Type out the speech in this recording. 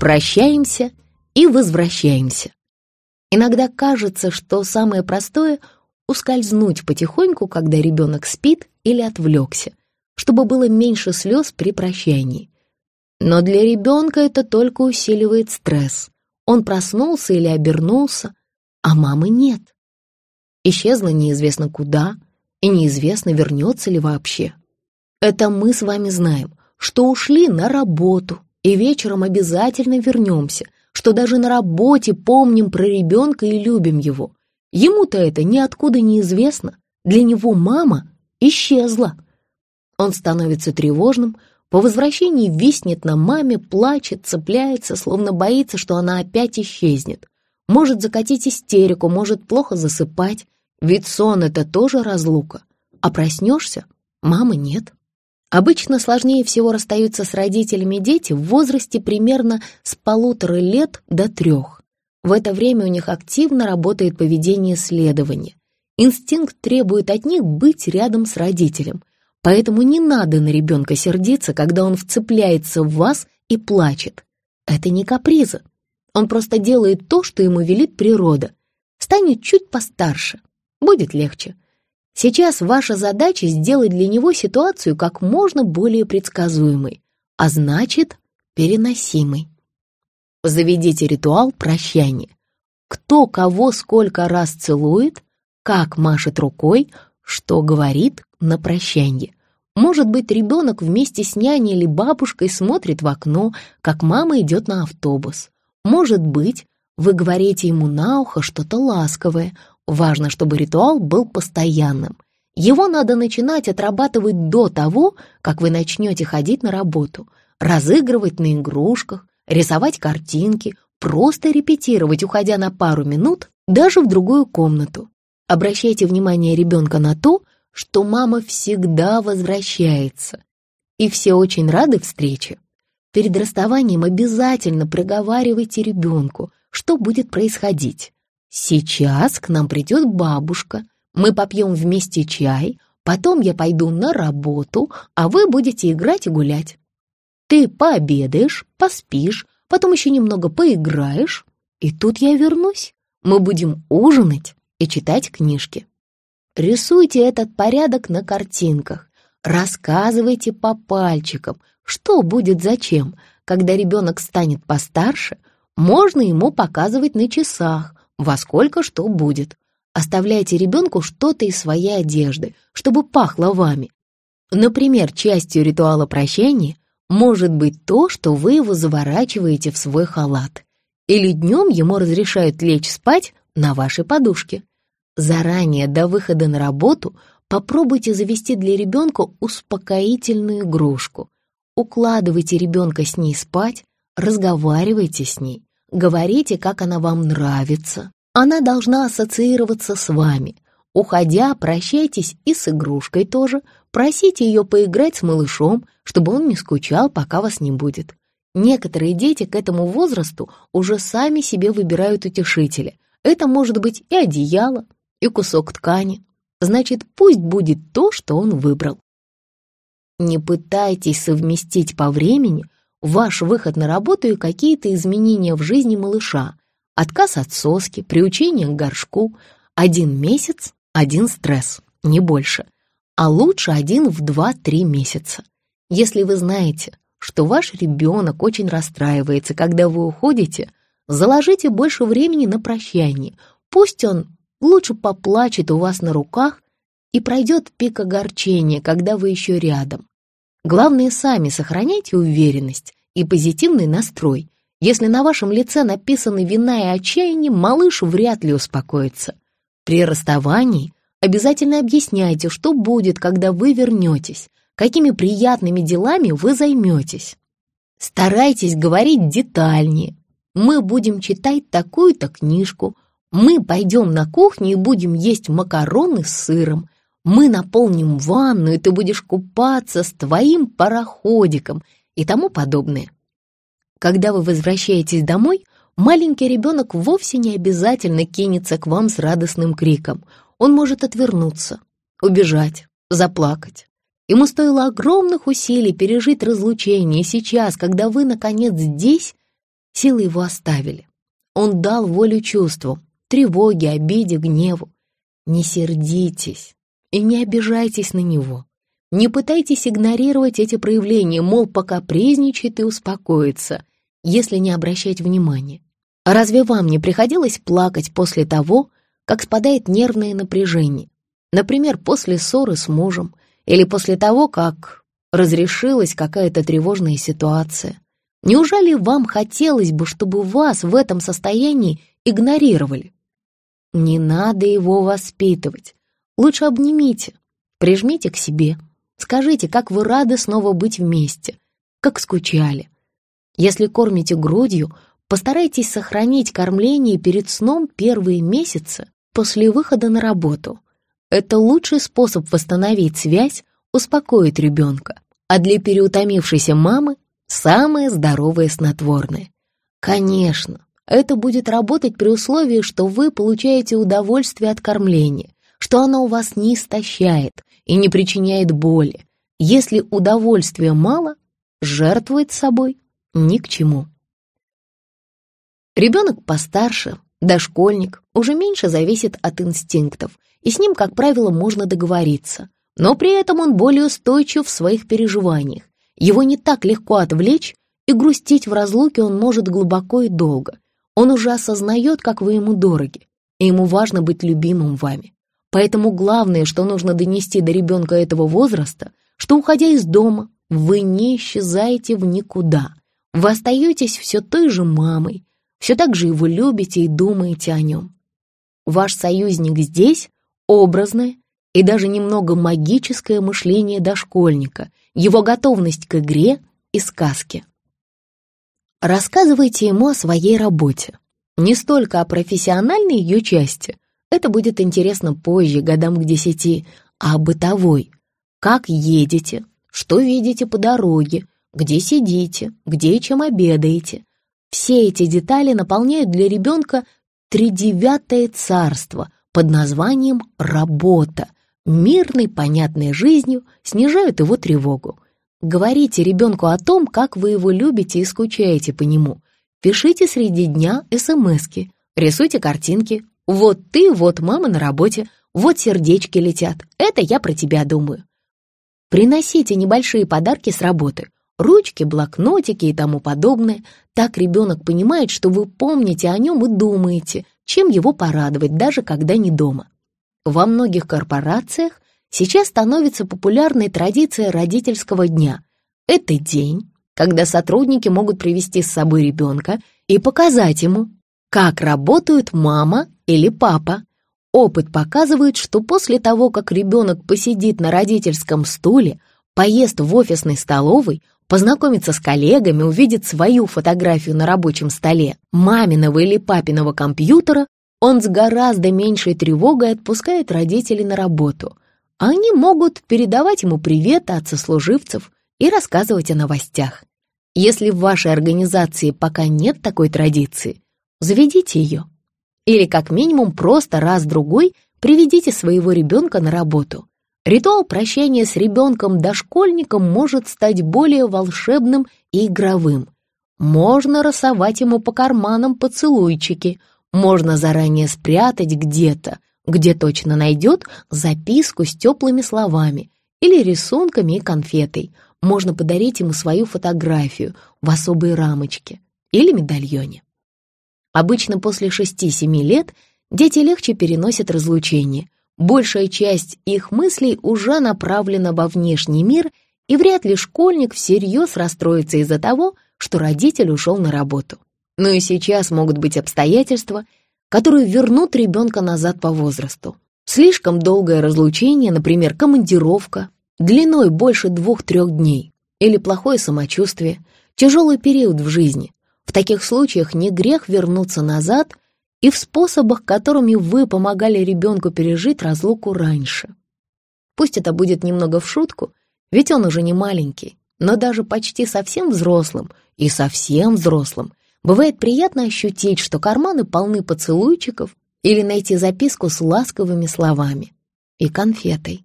Прощаемся и возвращаемся. Иногда кажется, что самое простое — ускользнуть потихоньку, когда ребенок спит или отвлекся, чтобы было меньше слез при прощании. Но для ребенка это только усиливает стресс. Он проснулся или обернулся, а мамы нет. Исчезла неизвестно куда, и неизвестно, вернется ли вообще. Это мы с вами знаем, что ушли на работу, и вечером обязательно вернемся, что даже на работе помним про ребенка и любим его. Ему-то это ниоткуда не известно, для него мама исчезла. Он становится тревожным, по возвращении виснет на маме, плачет, цепляется, словно боится, что она опять исчезнет. Может закатить истерику, может плохо засыпать, ведь сон — это тоже разлука. А проснешься — мамы нет. Обычно сложнее всего расстаются с родителями дети в возрасте примерно с полутора лет до трех. В это время у них активно работает поведение следования. Инстинкт требует от них быть рядом с родителем, Поэтому не надо на ребенка сердиться, когда он вцепляется в вас и плачет. Это не каприза. Он просто делает то, что ему велит природа. Станет чуть постарше. Будет легче. Сейчас ваша задача сделать для него ситуацию как можно более предсказуемой, а значит, переносимой. Заведите ритуал прощания. Кто кого сколько раз целует, как машет рукой, что говорит на прощанье. Может быть, ребенок вместе с няней или бабушкой смотрит в окно, как мама идет на автобус. Может быть, вы говорите ему на ухо что-то ласковое. Важно, чтобы ритуал был постоянным. Его надо начинать отрабатывать до того, как вы начнете ходить на работу, разыгрывать на игрушках, рисовать картинки, просто репетировать, уходя на пару минут даже в другую комнату. Обращайте внимание ребенка на то, что мама всегда возвращается, и все очень рады встрече. Перед расставанием обязательно проговаривайте ребенку, что будет происходить. Сейчас к нам придет бабушка, мы попьем вместе чай, потом я пойду на работу, а вы будете играть и гулять. Ты пообедаешь, поспишь, потом еще немного поиграешь, и тут я вернусь. Мы будем ужинать, и читать книжки. Рисуйте этот порядок на картинках, рассказывайте по пальчикам, что будет зачем. Когда ребенок станет постарше, можно ему показывать на часах, во сколько что будет. Оставляйте ребенку что-то из своей одежды, чтобы пахло вами. Например, частью ритуала прощания может быть то, что вы его заворачиваете в свой халат. Или днем ему разрешают лечь спать на вашей подушке. Заранее, до выхода на работу, попробуйте завести для ребенка успокоительную игрушку. Укладывайте ребенка с ней спать, разговаривайте с ней, говорите, как она вам нравится. Она должна ассоциироваться с вами. Уходя, прощайтесь и с игрушкой тоже, просите ее поиграть с малышом, чтобы он не скучал, пока вас не будет. Некоторые дети к этому возрасту уже сами себе выбирают утешителя. Это может быть и одеяло, и кусок ткани. Значит, пусть будет то, что он выбрал. Не пытайтесь совместить по времени ваш выход на работу и какие-то изменения в жизни малыша, отказ от соски, приучение к горшку, один месяц, один стресс, не больше, а лучше один в 2-3 месяца. Если вы знаете, что ваш ребенок очень расстраивается, когда вы уходите, заложите больше времени на прощание. Пусть он лучше поплачет у вас на руках и пройдет пик огорчения, когда вы еще рядом. Главное, сами сохраняйте уверенность и позитивный настрой. Если на вашем лице написаны вина и отчаяние, малыш вряд ли успокоится. При расставании обязательно объясняйте, что будет, когда вы вернетесь, какими приятными делами вы займетесь. Старайтесь говорить детальнее. Мы будем читать такую-то книжку – мы пойдем на кухню и будем есть макароны с сыром. Мы наполним ванну, и ты будешь купаться с твоим пароходиком и тому подобное. Когда вы возвращаетесь домой, маленький ребенок вовсе не обязательно кинется к вам с радостным криком. Он может отвернуться, убежать, заплакать. Ему стоило огромных усилий пережить разлучение, и сейчас, когда вы, наконец, здесь, силы его оставили. Он дал волю чувствам, тревоге, обиде, гневу. Не сердитесь и не обижайтесь на него. Не пытайтесь игнорировать эти проявления, мол, пока призничает и успокоится, если не обращать внимания. Разве вам не приходилось плакать после того, как спадает нервное напряжение? Например, после ссоры с мужем или после того, как разрешилась какая-то тревожная ситуация. Неужели вам хотелось бы, чтобы вас в этом состоянии игнорировали? Не надо его воспитывать. Лучше обнимите, прижмите к себе, скажите, как вы рады снова быть вместе, как скучали. Если кормите грудью, постарайтесь сохранить кормление перед сном первые месяцы после выхода на работу. Это лучший способ восстановить связь, успокоить ребенка, а для переутомившейся мамы самое здоровое снотворное. Конечно, это будет работать при условии, что вы получаете удовольствие от кормления, что оно у вас не истощает и не причиняет боли. Если удовольствия мало, жертвовать собой ни к чему. Ребенок постарше, дошкольник, уже меньше зависит от инстинктов, и с ним, как правило, можно договориться. Но при этом он более устойчив в своих переживаниях. Его не так легко отвлечь, и грустить в разлуке он может глубоко и долго. Он уже осознает, как вы ему дороги, и ему важно быть любимым вами. Поэтому главное, что нужно донести до ребенка этого возраста, что, уходя из дома, вы не исчезаете в никуда. Вы остаетесь все той же мамой, все так же его любите и думаете о нем. Ваш союзник здесь — образное и даже немного магическое мышление дошкольника, его готовность к игре и сказке. Рассказывайте ему о своей работе. Не столько о профессиональной ее части, это будет интересно позже, годам к десяти, а бытовой. Как едете, что видите по дороге, где сидите, где и чем обедаете. Все эти детали наполняют для ребенка тридевятое царство под названием «работа», мирной, понятной жизнью, снижают его тревогу. Говорите ребенку о том, как вы его любите и скучаете по нему. Пишите среди дня смски, рисуйте картинки. Вот ты, вот мама на работе, вот сердечки летят. Это я про тебя думаю. Приносите небольшие подарки с работы. Ручки, блокнотики и тому подобное. Так ребенок понимает, что вы помните о нем и думаете, чем его порадовать, даже когда не дома. Во многих корпорациях сейчас становится популярной традиция родительского дня. Это день, когда сотрудники могут привести с собой ребенка и показать ему, как работают мама или папа. Опыт показывает, что после того, как ребенок посидит на родительском стуле, поест в офисной столовой, познакомится с коллегами, увидит свою фотографию на рабочем столе маминого или папиного компьютера, он с гораздо меньшей тревогой отпускает родителей на работу – они могут передавать ему приветы от сослуживцев и рассказывать о новостях. Если в вашей организации пока нет такой традиции, заведите ее. Или как минимум просто раз-другой приведите своего ребенка на работу. Ритуал прощания с ребенком-дошкольником может стать более волшебным и игровым. Можно рассовать ему по карманам поцелуйчики, можно заранее спрятать где-то, где точно найдет записку с теплыми словами или рисунками и конфетой. Можно подарить ему свою фотографию в особой рамочке или медальоне. Обычно после 6-7 лет дети легче переносят разлучение. Большая часть их мыслей уже направлена во внешний мир, и вряд ли школьник всерьез расстроится из-за того, что родитель ушел на работу. Но и сейчас могут быть обстоятельства, которые вернут ребенка назад по возрасту. Слишком долгое разлучение, например, командировка, длиной больше двух-трех дней, или плохое самочувствие, тяжелый период в жизни. В таких случаях не грех вернуться назад и в способах, которыми вы помогали ребенку пережить разлуку раньше. Пусть это будет немного в шутку, ведь он уже не маленький, но даже почти совсем взрослым и совсем взрослым Бывает приятно ощутить, что карманы полны поцелуйчиков или найти записку с ласковыми словами и конфетой.